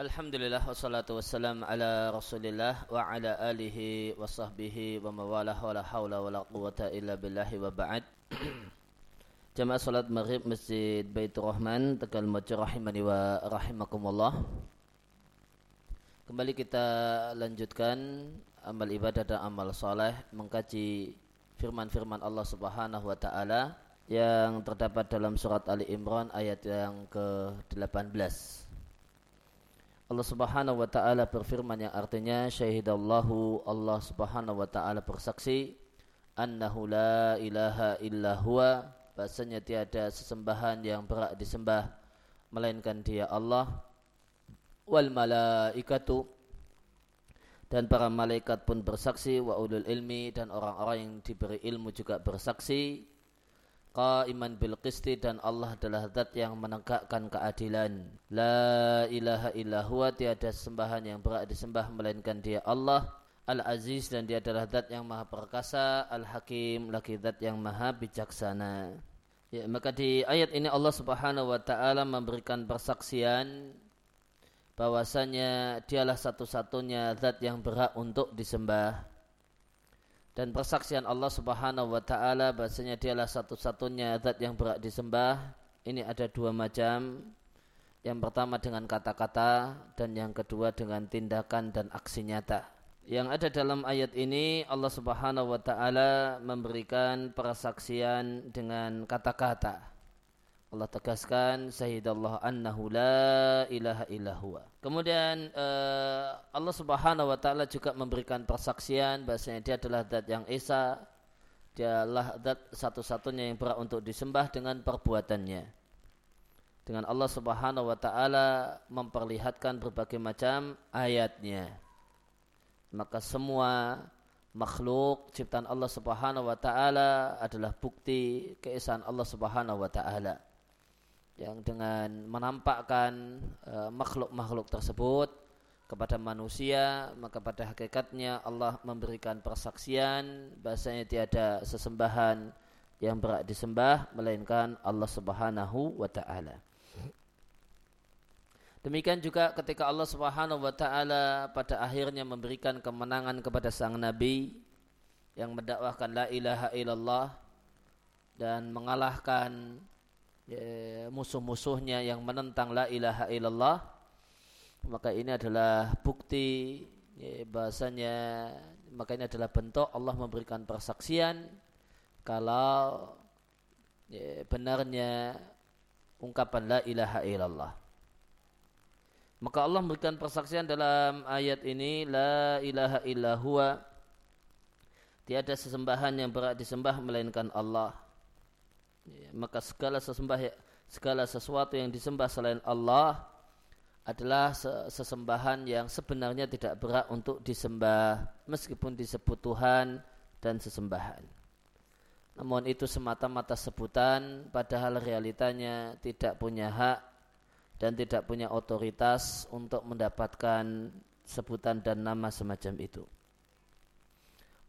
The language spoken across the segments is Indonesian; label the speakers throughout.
Speaker 1: Alhamdulillah wassalatu wassalam ala rasulillah wa ala alihi wa sahbihi wa mawalah wa la hawla wa la quwata illa billahi wa ba'd. Jamaah salat maghrib Masjid Baitur Rahman Tegal Mojo rahimani wa rahimakumullah. Kembali kita lanjutkan amal ibadah dan amal soleh Mengkaji firman-firman Allah subhanahu wa ta'ala Yang terdapat dalam surat Ali Imran ayat yang ke-18 Allah Subhanahu wa taala berfirman yang artinya syahidallahu Allah Subhanahu wa taala bersaksi annahu la ilaha illa huwa. Bahasanya tiada sesembahan yang berhak disembah melainkan dia Allah. Wal malaikatu dan para malaikat pun bersaksi wa ulul ilmi dan orang-orang yang diberi ilmu juga bersaksi qaiman bil qisti dan Allah adalah zat yang menegakkan keadilan. La ilaha illa huwa tiada sembahan yang berhak disembah melainkan Dia Allah. Al-Aziz dan Dia adalah zat yang maha perkasa, Al-Hakim lagi zat yang maha bijaksana. Ya, maka di ayat ini Allah Subhanahu wa taala memberikan persaksian bahwasanya dialah satu-satunya zat yang berhak untuk disembah dan persaksian Allah Subhanahu wa taala bahasanya dialah satu-satunya zat yang berhak disembah. Ini ada dua macam. Yang pertama dengan kata-kata dan yang kedua dengan tindakan dan aksi nyata. Yang ada dalam ayat ini Allah Subhanahu wa taala memberikan persaksian dengan kata-kata. Allah tegaskan syahidallah annahu la ilaha illa huwa. Kemudian uh, Allah Subhanahu wa taala juga memberikan persaksian bahasanya dia adalah zat yang esa, adalah zat satu-satunya yang berhak untuk disembah dengan perbuatannya. Dengan Allah Subhanahu wa taala memperlihatkan berbagai macam ayatnya. Maka semua makhluk ciptaan Allah Subhanahu wa taala adalah bukti keesaan Allah Subhanahu wa taala yang dengan menampakkan uh, makhluk-makhluk tersebut kepada manusia maka pada hakikatnya Allah memberikan persaksian bahasanya tiada sesembahan yang berat disembah melainkan Allah Subhanahu wa taala. Demikian juga ketika Allah Subhanahu wa taala pada akhirnya memberikan kemenangan kepada sang nabi yang mendakwahkan la ilaha illallah dan mengalahkan musuh-musuhnya yang menentang la ilaha illallah maka ini adalah bukti ya, bahasanya maka ini adalah bentuk Allah memberikan persaksian kalau ya, benarnya ungkapan la ilaha illallah. Maka Allah memberikan persaksian dalam ayat ini la ilaha illallah tiada sesembahan yang berat disembah melainkan Allah. Ya, maka segala sesembah segala sesuatu yang disembah selain Allah adalah sesembahan yang sebenarnya tidak berat untuk disembah meskipun disebut Tuhan dan sesembahan. Namun itu semata-mata sebutan padahal realitanya tidak punya hak dan tidak punya otoritas untuk mendapatkan sebutan dan nama semacam itu.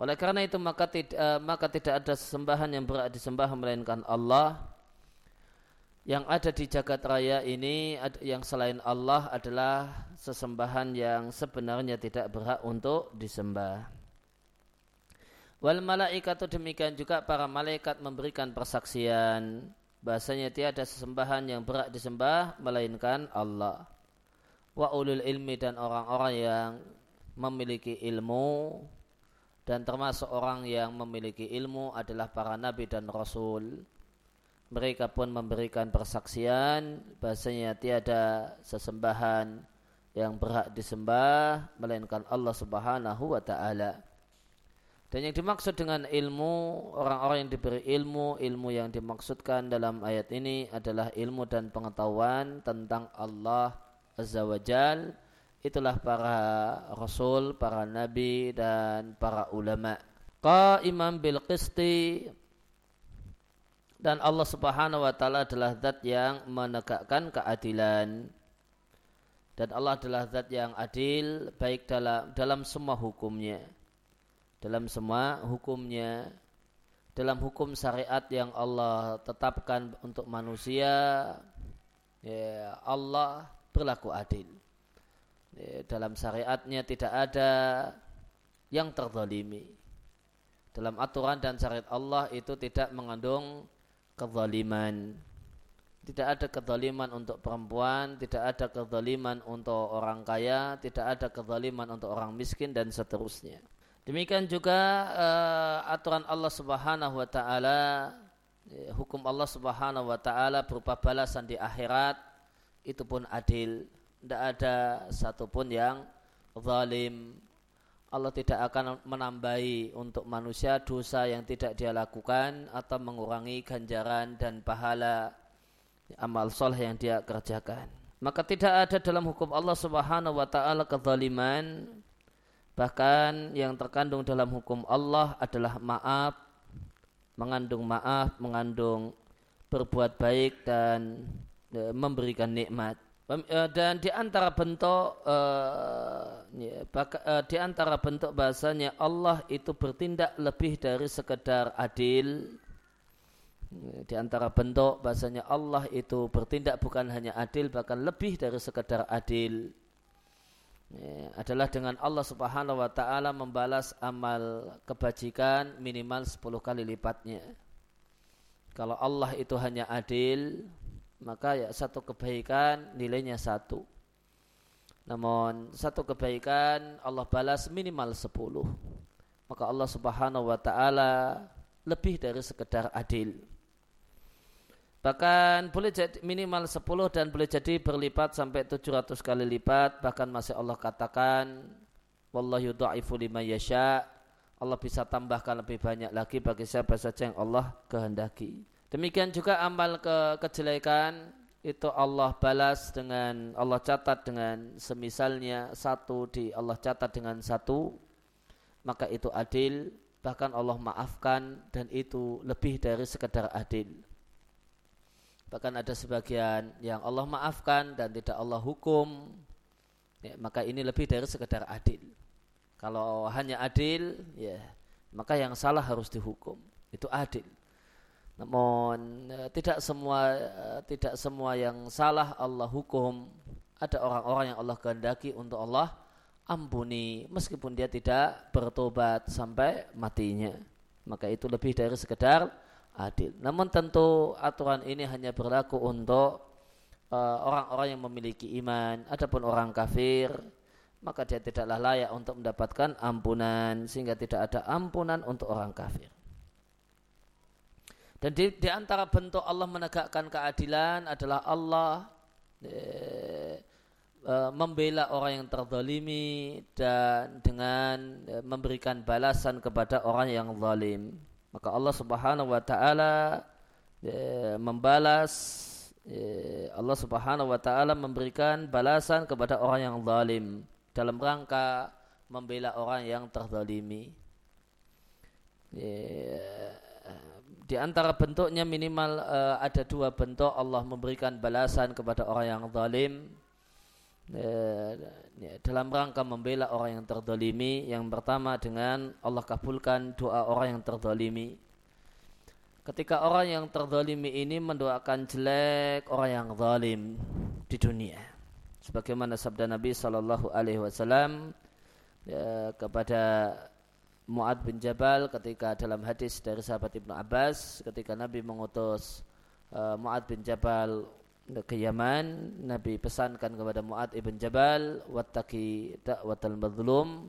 Speaker 1: Oleh karena itu maka tidak uh, maka tidak ada sesembahan yang berat disembah melainkan Allah. Yang ada di jagat raya ini yang selain Allah adalah sesembahan yang sebenarnya tidak berhak untuk disembah. Wal malaikat demikian juga para malaikat memberikan persaksian bahasanya tiada sesembahan yang berat disembah melainkan Allah. Wa ulul ilmi dan orang-orang yang memiliki ilmu dan termasuk orang yang memiliki ilmu adalah para nabi dan rasul. Mereka pun memberikan persaksian bahasanya tiada sesembahan yang berhak disembah melainkan Allah Subhanahu wa taala. Dan yang dimaksud dengan ilmu, orang-orang yang diberi ilmu, ilmu yang dimaksudkan dalam ayat ini adalah ilmu dan pengetahuan tentang Allah Azza wa Jalla itulah para rasul, para nabi dan para ulama. Qaiman bil qisti dan Allah Subhanahu wa taala adalah zat yang menegakkan keadilan. Dan Allah adalah zat yang adil baik dalam dalam semua hukumnya. Dalam semua hukumnya dalam hukum syariat yang Allah tetapkan untuk manusia ya Allah berlaku adil dalam syariatnya tidak ada yang terzalimi. Dalam aturan dan syariat Allah itu tidak mengandung kezaliman. Tidak ada kezaliman untuk perempuan, tidak ada kezaliman untuk orang kaya, tidak ada kezaliman untuk orang miskin dan seterusnya. Demikian juga uh, aturan Allah Subhanahu wa taala ya, hukum Allah Subhanahu wa taala berupa balasan di akhirat itu pun adil. Tidak ada satupun yang zalim. Allah tidak akan menambahi untuk manusia dosa yang tidak dia lakukan atau mengurangi ganjaran dan pahala amal soleh yang dia kerjakan. Maka tidak ada dalam hukum Allah Subhanahu wa taala kezaliman. Bahkan yang terkandung dalam hukum Allah adalah maaf, mengandung maaf, mengandung berbuat baik dan e, memberikan nikmat. E, dan di antara bentuk e, ya, e, di antara bentuk bahasanya Allah itu bertindak lebih dari sekedar adil di antara bentuk bahasanya Allah itu bertindak bukan hanya adil bahkan lebih dari sekedar adil adalah dengan Allah Subhanahu wa taala membalas amal kebajikan minimal 10 kali lipatnya. Kalau Allah itu hanya adil, maka ya satu kebaikan nilainya satu. Namun satu kebaikan Allah balas minimal 10. Maka Allah Subhanahu wa taala lebih dari sekedar adil. Bahkan boleh jadi minimal 10 dan boleh jadi berlipat sampai 700 kali lipat. Bahkan masih Allah katakan, Wallahu yudha'ifu lima yasha. Allah bisa tambahkan lebih banyak lagi bagi siapa saja yang Allah kehendaki. Demikian juga amal ke kejelekan itu Allah balas dengan Allah catat dengan semisalnya satu di Allah catat dengan satu maka itu adil bahkan Allah maafkan dan itu lebih dari sekedar adil. Bahkan ada sebagian yang Allah maafkan dan tidak Allah hukum. Ya, maka ini lebih dari sekedar adil. Kalau hanya adil, ya maka yang salah harus dihukum. Itu adil. Namun ya, tidak semua ya, tidak semua yang salah Allah hukum. Ada orang-orang yang Allah kehendaki untuk Allah ampuni meskipun dia tidak bertobat sampai matinya. Maka itu lebih dari sekedar adil. Namun tentu aturan ini hanya berlaku untuk uh, orang-orang uh, yang memiliki iman. Adapun orang kafir, maka dia tidaklah layak untuk mendapatkan ampunan sehingga tidak ada ampunan untuk orang kafir. Dan di, di antara bentuk Allah menegakkan keadilan adalah Allah eh, eh, membela orang yang terzalimi dan dengan eh, memberikan balasan kepada orang yang zalim. Maka Allah Subhanahu wa taala ya, membalas ya, Allah Subhanahu wa taala memberikan balasan kepada orang yang zalim dalam rangka membela orang yang terzalimi. Ya, di antara bentuknya minimal uh, ada dua bentuk. Allah memberikan balasan kepada orang yang zalim. Ya, dalam rangka membela orang yang terdolimi yang pertama dengan Allah kabulkan doa orang yang terdolimi ketika orang yang terdolimi ini mendoakan jelek orang yang zalim di dunia. Sebagaimana sabda Nabi Shallallahu Alaihi Wasallam ya, kepada Muad bin Jabal ketika dalam hadis dari sahabat Ibnu Abbas ketika Nabi mengutus uh, Muad bin Jabal ke Yaman Nabi pesankan kepada Mu'ad ibn Jabal wattaki da'watal mazlum.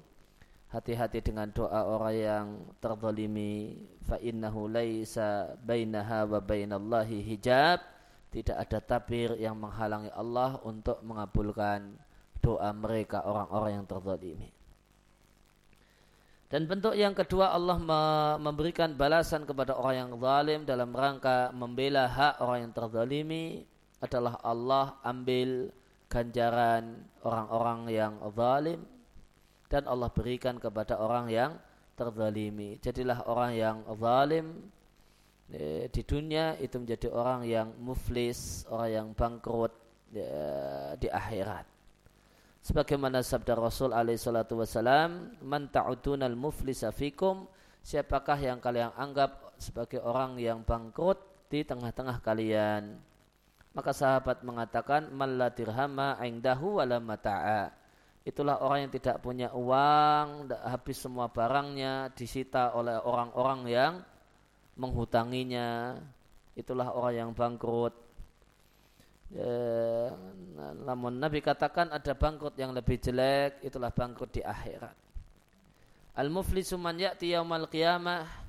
Speaker 1: Hati-hati dengan doa orang yang terzalimi. Fa innahu laisa bainaha wa bainallahi hijab. Tidak ada tabir yang menghalangi Allah untuk mengabulkan doa mereka orang-orang yang terzalimi dan bentuk yang kedua Allah memberikan balasan kepada orang yang zalim dalam rangka membela hak orang yang terzalimi adalah Allah ambil ganjaran orang-orang yang zalim dan Allah berikan kepada orang yang terzalimi. Jadilah orang yang zalim eh, di dunia itu menjadi orang yang muflis, orang yang bangkrut eh, di akhirat. Sebagaimana sabda Rasul alaihi salatu wasalam, "Man ta'udunal muflisa fikum?" Siapakah yang kalian anggap sebagai orang yang bangkrut di tengah-tengah kalian? Maka sahabat mengatakan malla dirhama indahu wala mata'a. itulah orang yang tidak punya uang, habis semua barangnya disita oleh orang-orang yang menghutanginya. Itulah orang yang bangkrut. Ya, namun Nabi katakan ada bangkrut yang lebih jelek, itulah bangkrut di akhirat. Al-muflisu man ya'ti yaumal qiyamah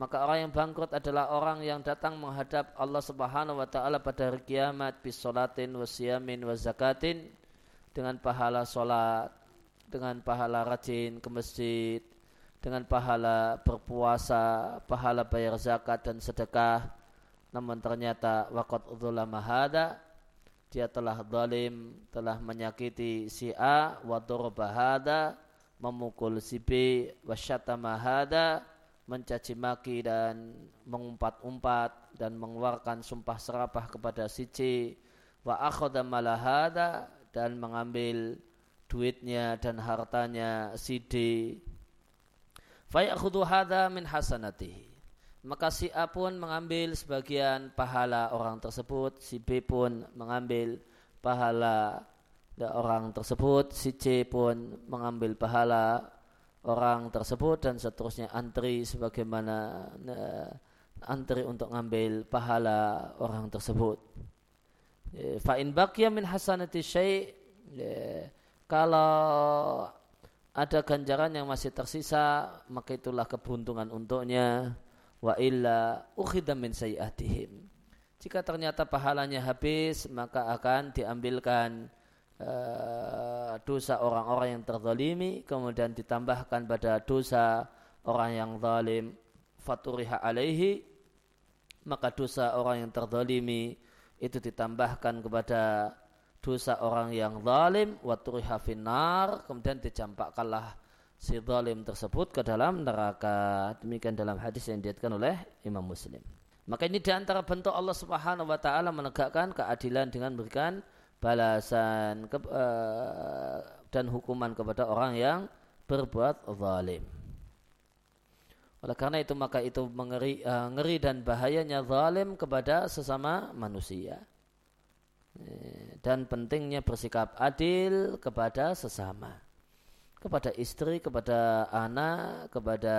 Speaker 1: maka orang yang bangkrut adalah orang yang datang menghadap Allah Subhanahu wa taala pada hari kiamat bis salatin wasiyamin wa zakatin dengan pahala solat, dengan pahala rajin ke masjid, dengan pahala berpuasa, pahala bayar zakat dan sedekah. Namun ternyata waqad dzulama hada dia telah zalim, telah menyakiti si A wa hada, memukul si B, wasyatama hada, mencaci maki dan mengumpat-umpat dan mengeluarkan sumpah serapah kepada si C, wa akhadha malahada dan mengambil duitnya dan hartanya si D. Fayakhudhu hadha min hasanatihi. Maka si A pun mengambil sebagian pahala orang tersebut, si B pun mengambil pahala orang tersebut, si C pun mengambil pahala orang tersebut dan seterusnya antri sebagaimana antri untuk mengambil pahala orang tersebut. Ya, fa in baqiya min hasanati syai' ya, kalau ada ganjaran yang masih tersisa maka itulah keberuntungan untuknya wa illa ukhidha min sayiatihim. Jika ternyata pahalanya habis maka akan diambilkan uh, dosa orang-orang yang terzalimi kemudian ditambahkan pada dosa orang yang zalim. Faturiha alaihi maka dosa orang yang terzalimi itu ditambahkan kepada dosa orang yang zalim. Wa turiha finnar kemudian dicampakkanlah si zalim tersebut ke dalam neraka demikian dalam hadis yang diatkan oleh Imam Muslim maka ini di antara bentuk Allah Subhanahu wa taala menegakkan keadilan dengan memberikan balasan ke, uh, dan hukuman kepada orang yang berbuat zalim. Oleh karena itu maka itu mengeri, uh, ngeri dan bahayanya zalim kepada sesama manusia. Eh, dan pentingnya bersikap adil kepada sesama. Kepada istri, kepada anak, kepada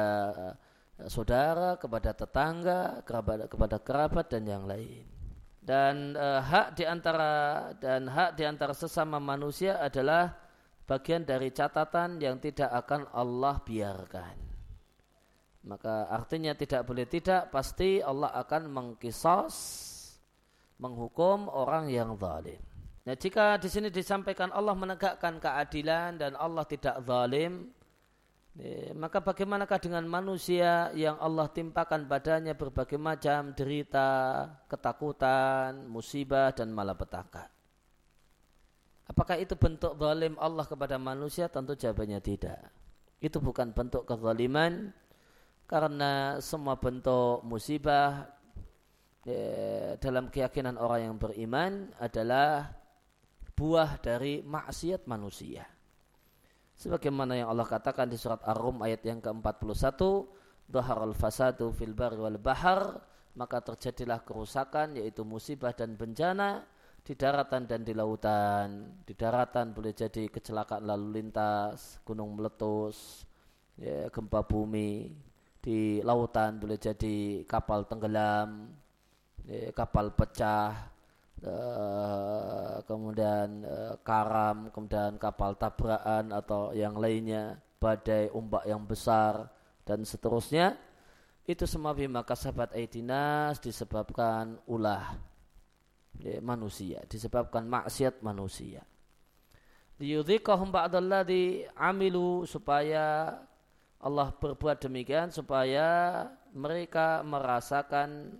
Speaker 1: uh, saudara, kepada tetangga, kepada, kepada kerabat dan yang lain. Dan uh, hak di antara dan hak di antara sesama manusia adalah bagian dari catatan yang tidak akan Allah biarkan. Maka artinya tidak boleh tidak pasti Allah akan mengkisos menghukum orang yang zalim. Nah, jika di sini disampaikan Allah menegakkan keadilan dan Allah tidak zalim, eh, maka bagaimanakah dengan manusia yang Allah timpakan badannya berbagai macam derita, ketakutan, musibah dan malapetaka? Apakah itu bentuk zalim Allah kepada manusia? Tentu jawabannya tidak. Itu bukan bentuk kezaliman, karena semua bentuk musibah ya, dalam keyakinan orang yang beriman adalah buah dari maksiat manusia. Sebagaimana yang Allah katakan di surat Ar-Rum ayat yang ke-41, al fasadu fil bari wal bahar, maka terjadilah kerusakan yaitu musibah dan bencana di daratan dan di lautan. Di daratan boleh jadi kecelakaan lalu lintas, gunung meletus, ya, gempa bumi, di lautan boleh jadi kapal tenggelam, kapal pecah, eh, kemudian eh, karam, kemudian kapal tabrakan atau yang lainnya, badai, ombak yang besar dan seterusnya. Itu semua bima kasabat aidinas disebabkan ulah manusia, disebabkan maksiat manusia. Liyudhikahum ba'dalladhi amilu supaya Allah berbuat demikian supaya mereka merasakan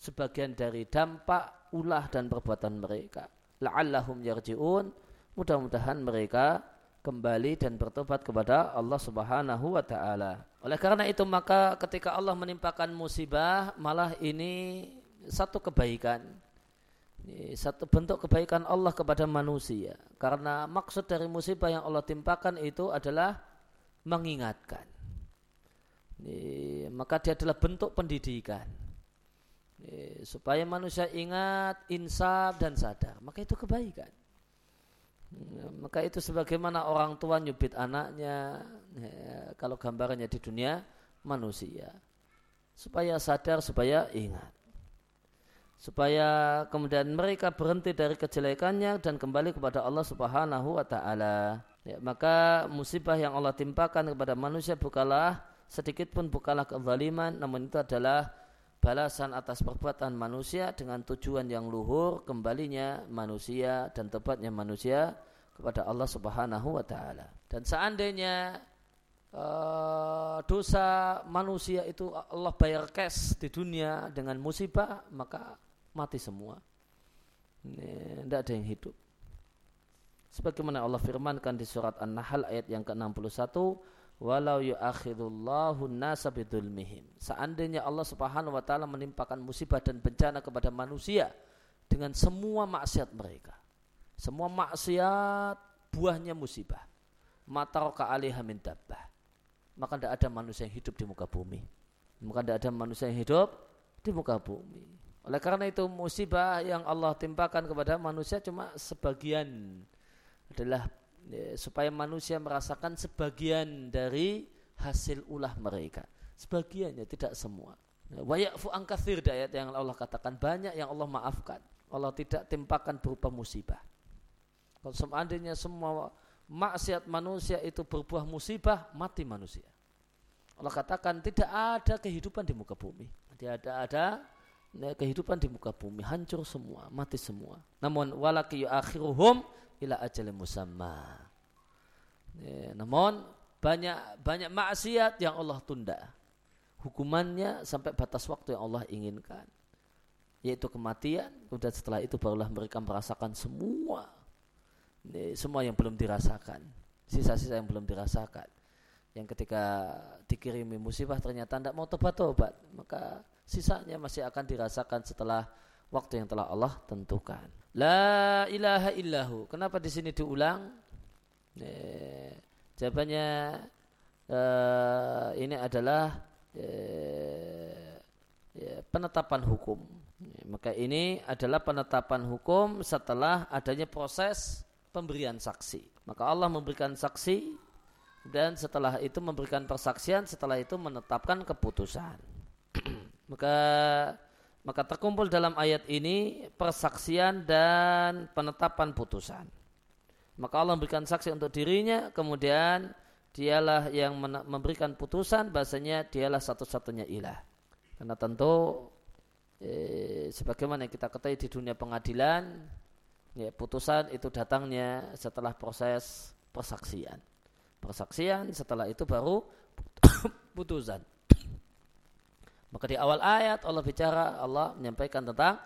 Speaker 1: sebagian dari dampak ulah dan perbuatan mereka. La'allahum yarji'un. Mudah-mudahan mereka kembali dan bertobat kepada Allah Subhanahu wa taala. Oleh karena itu maka ketika Allah menimpakan musibah malah ini satu kebaikan. Satu bentuk kebaikan Allah kepada manusia. Karena maksud dari musibah yang Allah timpakan itu adalah mengingatkan. Maka dia adalah bentuk pendidikan. Ini, supaya manusia ingat, insaf dan sadar. Maka itu kebaikan. maka itu sebagaimana orang tua nyubit anaknya ya, kalau gambarannya di dunia manusia supaya sadar supaya ingat supaya kemudian mereka berhenti dari kejelekannya dan kembali kepada Allah Subhanahu wa taala ya, maka musibah yang Allah timpakan kepada manusia bukanlah sedikit pun bukanlah kezaliman namun itu adalah balasan atas perbuatan manusia dengan tujuan yang luhur kembalinya manusia dan tepatnya manusia kepada Allah Subhanahu wa taala. Dan seandainya uh, dosa manusia itu Allah bayar cash di dunia dengan musibah, maka mati semua. Tidak ada yang hidup. Sebagaimana Allah firmankan di surat An-Nahl ayat yang ke-61, walau yu'akhidullahu nasa bidulmihim. Seandainya Allah Subhanahu wa taala menimpakan musibah dan bencana kepada manusia dengan semua maksiat mereka. Semua maksiat buahnya musibah. Mataroka alaiha min dabbah. Maka tidak ada manusia yang hidup di muka bumi. Maka tidak ada manusia yang hidup di muka bumi. Oleh karena itu musibah yang Allah timpakan kepada manusia cuma sebagian adalah ya, supaya manusia merasakan sebagian dari hasil ulah mereka. Sebagiannya tidak semua. Wayafu angkathir ayat yang Allah katakan banyak yang Allah maafkan. Allah tidak timpakan berupa musibah. Kalau seandainya semua maksiat manusia itu berbuah musibah, mati manusia. Allah katakan tidak ada kehidupan di muka bumi. Tidak ada ada ya, kehidupan di muka bumi, hancur semua, mati semua. Namun walaki akhiruhum ila ajal musamma. Ya, namun banyak banyak maksiat yang Allah tunda. Hukumannya sampai batas waktu yang Allah inginkan. Yaitu kematian, kemudian setelah itu barulah mereka merasakan semua ini semua yang belum dirasakan. Sisa-sisa yang belum dirasakan. Yang ketika dikirimi musibah ternyata tidak mau tobat-tobat, maka sisanya masih akan dirasakan setelah waktu yang telah Allah tentukan. La ilaha illahu. Kenapa di sini diulang? Eh, jawabannya eh, ini adalah eh, ya, penetapan hukum. Maka ini adalah penetapan hukum setelah adanya proses pemberian saksi. Maka Allah memberikan saksi dan setelah itu memberikan persaksian, setelah itu menetapkan keputusan. maka maka terkumpul dalam ayat ini persaksian dan penetapan putusan. Maka Allah memberikan saksi untuk dirinya, kemudian dialah yang memberikan putusan, bahasanya dialah satu-satunya ilah. Karena tentu eh, sebagaimana yang kita ketahui di dunia pengadilan, ya, putusan itu datangnya setelah proses persaksian. Persaksian setelah itu baru putusan. Maka di awal ayat Allah bicara, Allah menyampaikan tentang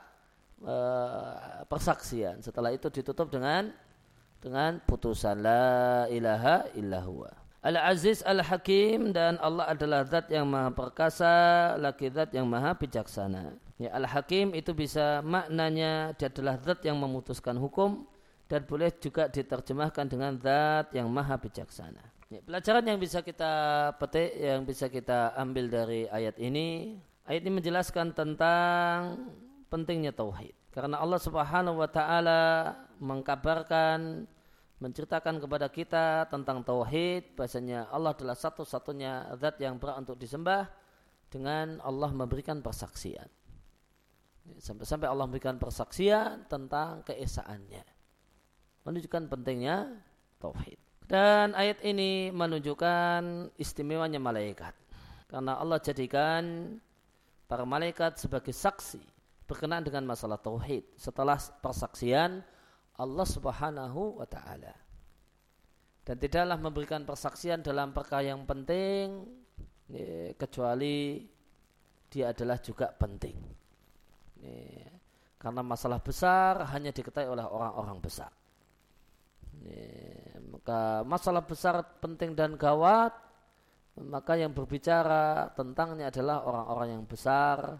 Speaker 1: uh, persaksian. Setelah itu ditutup dengan dengan putusan la ilaha illallah. Al-Aziz Al-Hakim dan Allah adalah zat yang maha perkasa, lagi zat yang maha bijaksana. Ya, Al-Hakim itu bisa maknanya dia adalah zat yang memutuskan hukum dan boleh juga diterjemahkan dengan zat yang maha bijaksana. Ya, pelajaran yang bisa kita petik, yang bisa kita ambil dari ayat ini, ayat ini menjelaskan tentang pentingnya tauhid. Karena Allah Subhanahu wa taala mengkabarkan menceritakan kepada kita tentang tauhid bahasanya Allah adalah satu-satunya zat yang berhak untuk disembah dengan Allah memberikan persaksian. Sampai-sampai Allah memberikan persaksian tentang keesaannya. Menunjukkan pentingnya tauhid. Dan ayat ini menunjukkan istimewanya malaikat. Karena Allah jadikan para malaikat sebagai saksi berkenaan dengan masalah tauhid setelah persaksian Allah Subhanahu wa taala. Dan tidaklah memberikan persaksian dalam perkara yang penting ya, kecuali dia adalah juga penting. Ya, karena masalah besar hanya diketahui oleh orang-orang besar. Maka masalah besar penting dan gawat maka yang berbicara tentangnya adalah orang-orang yang besar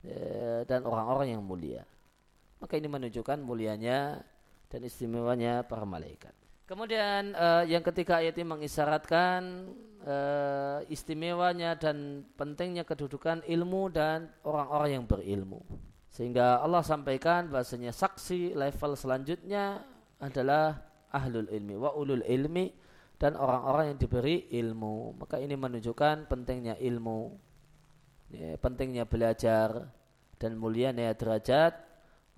Speaker 1: ya, dan orang-orang yang mulia. Maka ini menunjukkan mulianya dan istimewanya para malaikat. Kemudian uh, yang ketiga ayat ini mengisyaratkan uh, istimewanya dan pentingnya kedudukan ilmu dan orang-orang yang berilmu. Sehingga Allah sampaikan bahasanya saksi level selanjutnya adalah ahlul ilmi wa ulul ilmi dan orang-orang yang diberi ilmu. Maka ini menunjukkan pentingnya ilmu, ya, pentingnya belajar dan mulianya derajat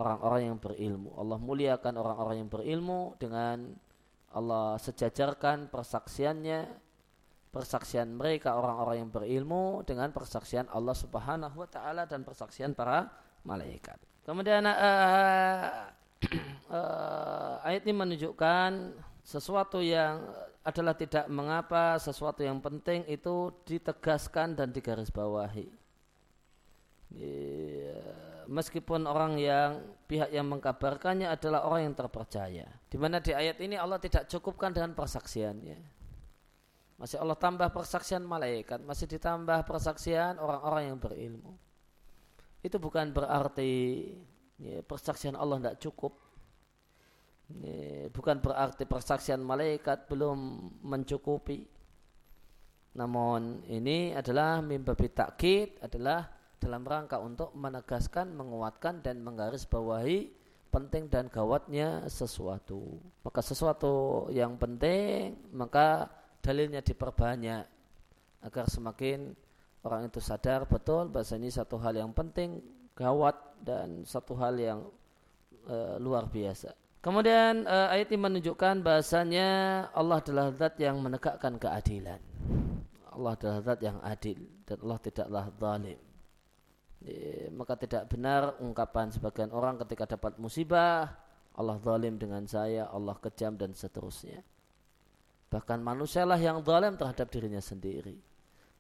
Speaker 1: orang-orang yang berilmu. Allah muliakan orang-orang yang berilmu dengan Allah sejajarkan persaksiannya, persaksian mereka orang-orang yang berilmu dengan persaksian Allah Subhanahu wa taala dan persaksian para malaikat. Kemudian uh, uh, ayat ini menunjukkan sesuatu yang adalah tidak mengapa, sesuatu yang penting itu ditegaskan dan digarisbawahi. Ya, meskipun orang yang pihak yang mengkabarkannya adalah orang yang terpercaya. Di mana di ayat ini Allah tidak cukupkan dengan persaksiannya. Masih Allah tambah persaksian malaikat, masih ditambah persaksian orang-orang yang berilmu. Itu bukan berarti ya, persaksian Allah tidak cukup bukan berarti persaksian malaikat belum mencukupi. Namun ini adalah mimbabi takkid adalah dalam rangka untuk menegaskan, menguatkan dan menggarisbawahi penting dan gawatnya sesuatu. Maka sesuatu yang penting maka dalilnya diperbanyak agar semakin orang itu sadar betul bahasanya satu hal yang penting, gawat dan satu hal yang e, luar biasa. Kemudian uh, ayat ini menunjukkan bahasanya Allah adalah zat yang menegakkan keadilan. Allah adalah zat yang adil dan Allah tidaklah zalim. E, maka tidak benar ungkapan sebagian orang ketika dapat musibah Allah zalim dengan saya, Allah kejam dan seterusnya. Bahkan manusialah yang zalim terhadap dirinya sendiri.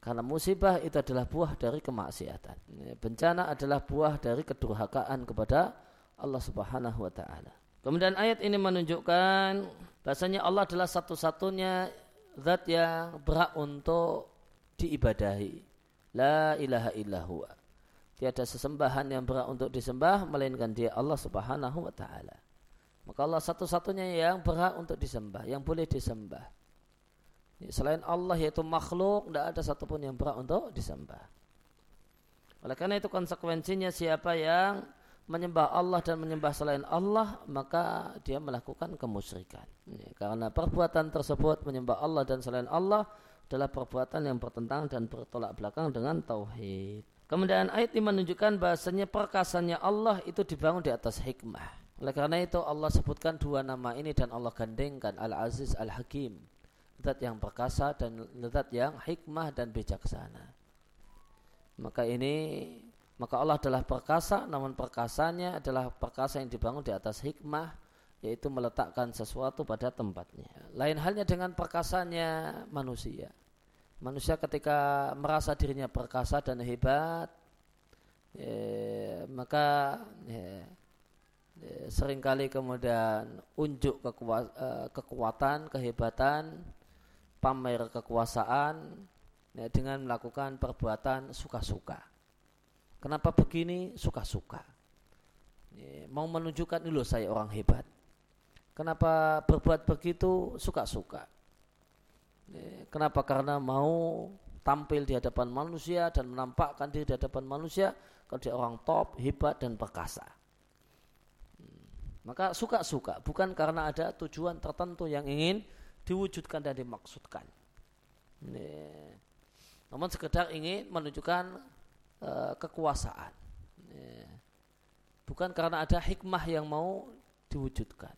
Speaker 1: Karena musibah itu adalah buah dari kemaksiatan. Bencana adalah buah dari kedurhakaan kepada Allah Subhanahu wa taala. Kemudian ayat ini menunjukkan bahasanya Allah adalah satu-satunya zat yang berhak untuk diibadahi. La ilaha illahu. Tiada sesembahan yang berhak untuk disembah melainkan dia Allah Subhanahu wa taala. Maka Allah satu-satunya yang berhak untuk disembah, yang boleh disembah. Selain Allah yaitu makhluk, tidak ada satupun yang berhak untuk disembah. Oleh karena itu konsekuensinya siapa yang menyembah Allah dan menyembah selain Allah maka dia melakukan kemusyrikan. Ya, karena perbuatan tersebut menyembah Allah dan selain Allah adalah perbuatan yang bertentangan dan bertolak belakang dengan tauhid. Kemudian ayat ini menunjukkan bahasanya perkasanya Allah itu dibangun di atas hikmah. Oleh karena itu Allah sebutkan dua nama ini dan Allah gandengkan. Al-Aziz Al-Hakim zat yang perkasa dan zat yang hikmah dan bijaksana maka ini maka Allah adalah perkasa, namun perkasanya adalah perkasa yang dibangun di atas hikmah, yaitu meletakkan sesuatu pada tempatnya. Lain halnya dengan perkasanya manusia. Manusia ketika merasa dirinya perkasa dan hebat, ya, maka ya, ya, sering kali kemudian unjuk eh, kekuatan, kehebatan, pamer kekuasaan ya, dengan melakukan perbuatan suka-suka Kenapa begini? Suka-suka. Mau menunjukkan loh saya orang hebat. Kenapa berbuat begitu? Suka-suka. Kenapa? Karena mau tampil di hadapan manusia dan menampakkan diri di hadapan manusia kalau dia orang top, hebat dan perkasa. Hmm. Maka suka-suka, bukan karena ada tujuan tertentu yang ingin diwujudkan dan dimaksudkan. Namun sekedar ingin menunjukkan Eh, kekuasaan. Ya. Bukan karena ada hikmah yang mau diwujudkan.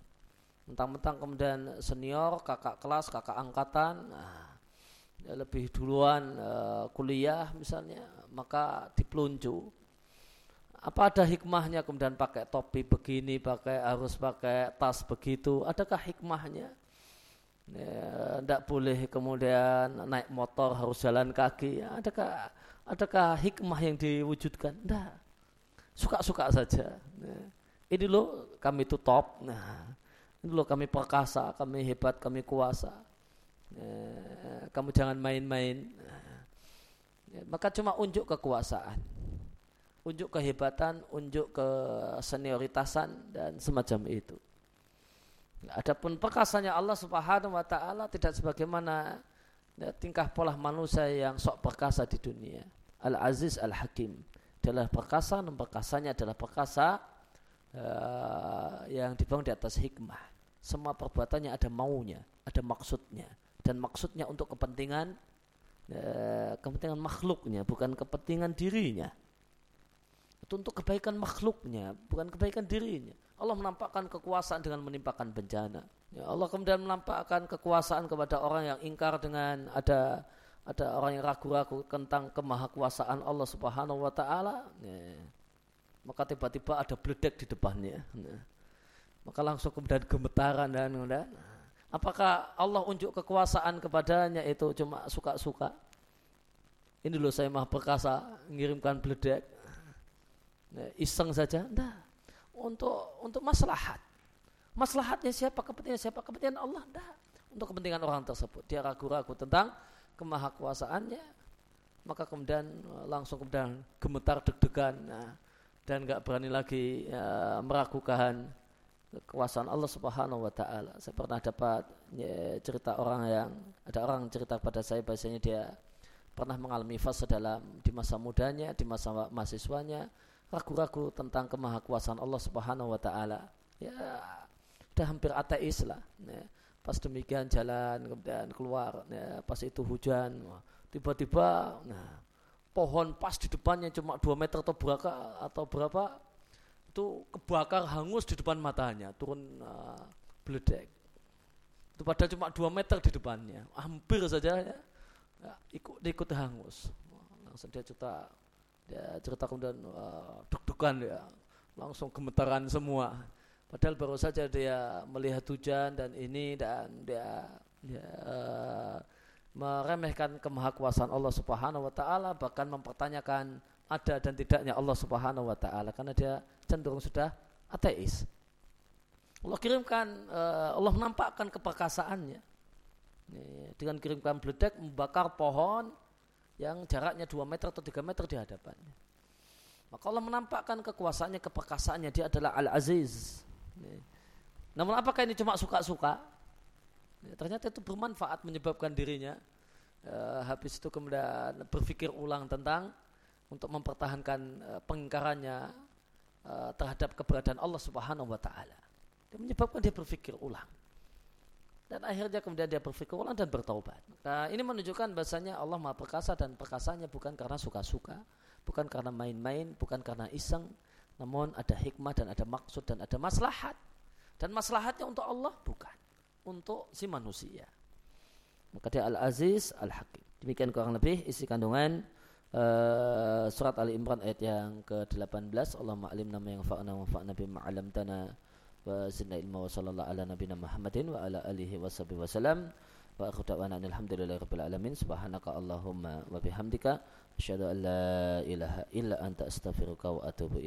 Speaker 1: Mentang-mentang kemudian senior, kakak kelas, kakak angkatan, nah, lebih duluan uh, kuliah misalnya, maka dipeluncu. Apa ada hikmahnya kemudian pakai topi begini, pakai harus pakai tas begitu? Adakah hikmahnya? Ya, tidak boleh kemudian naik motor harus jalan kaki. Adakah Adakah hikmah yang diwujudkan? Tidak. Suka-suka saja. Nah, ini loh kami itu top. Nah, ini loh kami perkasa, kami hebat, kami kuasa. Nah, kamu jangan main-main. Nah, ya, maka cuma unjuk kekuasaan. Unjuk kehebatan, unjuk ke senioritasan dan semacam itu. Adapun perkasanya Allah Subhanahu wa taala tidak sebagaimana ya, tingkah pola manusia yang sok perkasa di dunia. Al-Aziz Al-Hakim adalah perkasa dan perkasanya adalah perkasa uh, yang dibangun di atas hikmah. semua perbuatannya ada maunya, ada maksudnya dan maksudnya untuk kepentingan eh, kepentingan makhluknya, bukan kepentingan dirinya. Itu untuk kebaikan makhluknya, bukan kebaikan dirinya. Allah menampakkan kekuasaan dengan menimpakan bencana. Ya, Allah kemudian menampakkan kekuasaan kepada orang yang ingkar dengan ada ada orang yang ragu-ragu tentang kemahakuasaan Allah Subhanahu wa taala. Ya. Maka tiba-tiba ada bledek di depannya. Ya. Maka langsung kemudian gemetaran dan apakah Allah unjuk kekuasaan kepadanya itu cuma suka-suka? Ini loh saya maha perkasa mengirimkan bledek. Ya, iseng saja? Enggak untuk untuk maslahat. Maslahatnya siapa? Kepentingan siapa? Kepentingan Allah? Tidak. Untuk kepentingan orang tersebut. Dia ragu-ragu tentang kemahakuasaannya. Maka kemudian eh, langsung kemudian gemetar deg-degan. Nah, dan nggak berani lagi ya, meragukan kekuasaan Allah Subhanahu wa taala. Saya pernah dapat ya, cerita orang yang ada orang cerita pada saya bahasanya dia pernah mengalami fase dalam di masa mudanya, di masa mahasiswanya ragu-ragu tentang kemahakuasaan Allah Subhanahu wa taala. Ya, udah hampir ateis lah. Ya. Pas demikian jalan kemudian keluar, ya, pas itu hujan, tiba-tiba nah pohon pas di depannya cuma 2 meter atau berapa atau berapa itu kebakar hangus di depan matanya, turun uh, beledek. Itu padahal cuma 2 meter di depannya, hampir saja ya, ikut ikut hangus. Langsung dia cerita dia cerita kemudian uh, deg-degan ya langsung gemetaran semua padahal baru saja dia melihat hujan dan ini dan dia, dia uh, meremehkan kemahakuasaan Allah Subhanahu wa taala bahkan mempertanyakan ada dan tidaknya Allah Subhanahu wa taala karena dia cenderung sudah ateis. Allah kirimkan uh, Allah menampakkan keperkasaannya. dengan kirimkan beledek membakar pohon yang jaraknya 2 meter atau 3 meter di hadapannya. Maka Allah menampakkan kekuasaannya, keperkasaannya. Dia adalah Al-Aziz. Namun apakah ini cuma suka-suka? Ternyata itu bermanfaat menyebabkan dirinya uh, habis itu kemudian berpikir ulang tentang untuk mempertahankan uh, pengingkarannya uh, terhadap keberadaan Allah Subhanahu wa taala. Dia menyebabkan dia berpikir ulang dan akhirnya kemudian dia berpikir ulang dan bertaubat. Nah, ini menunjukkan bahasanya Allah Maha Perkasa dan perkasanya bukan karena suka-suka, bukan karena main-main, bukan karena iseng, namun ada hikmah dan ada maksud dan ada maslahat. Dan maslahatnya untuk Allah bukan untuk si manusia. Maka dia Al-Aziz Al-Hakim. Demikian kurang lebih isi kandungan uh, surat Ali Imran ayat yang ke-18. Allah ma'alim nama yang fa'na wa fa'na bima alamtana wa zidna wa sallallahu ala nabina Muhammadin wa ala alihi wa sahbihi wa salam. Wa akhu da'wana alhamdulillahi subhanaka allahumma wa bihamdika. Asyhadu an la ilaha illa anta astaghfiruka wa atubu